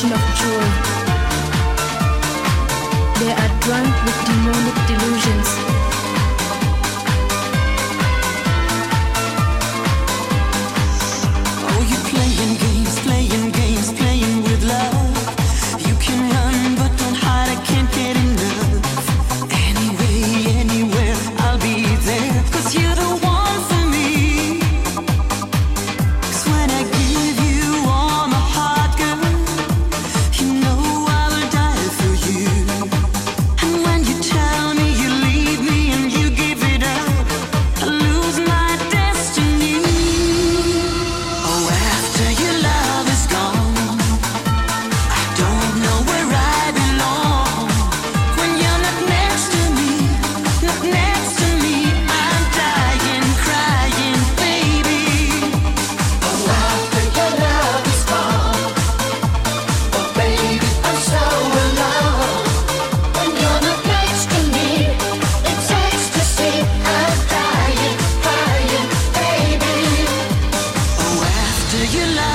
ocean of joy. They are drunk with demonic delusions.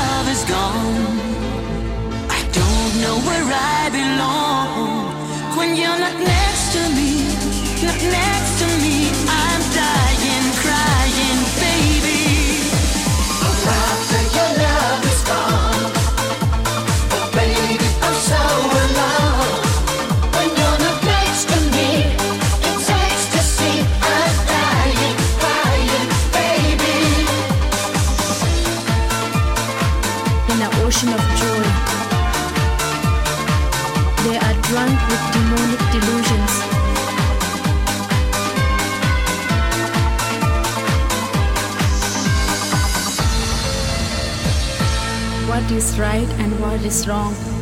love is gone. I don't know where I belong. When you're not next to me, not next to me, I'm fountain of joy. They are drunk with demonic delusions. What is right and what is wrong?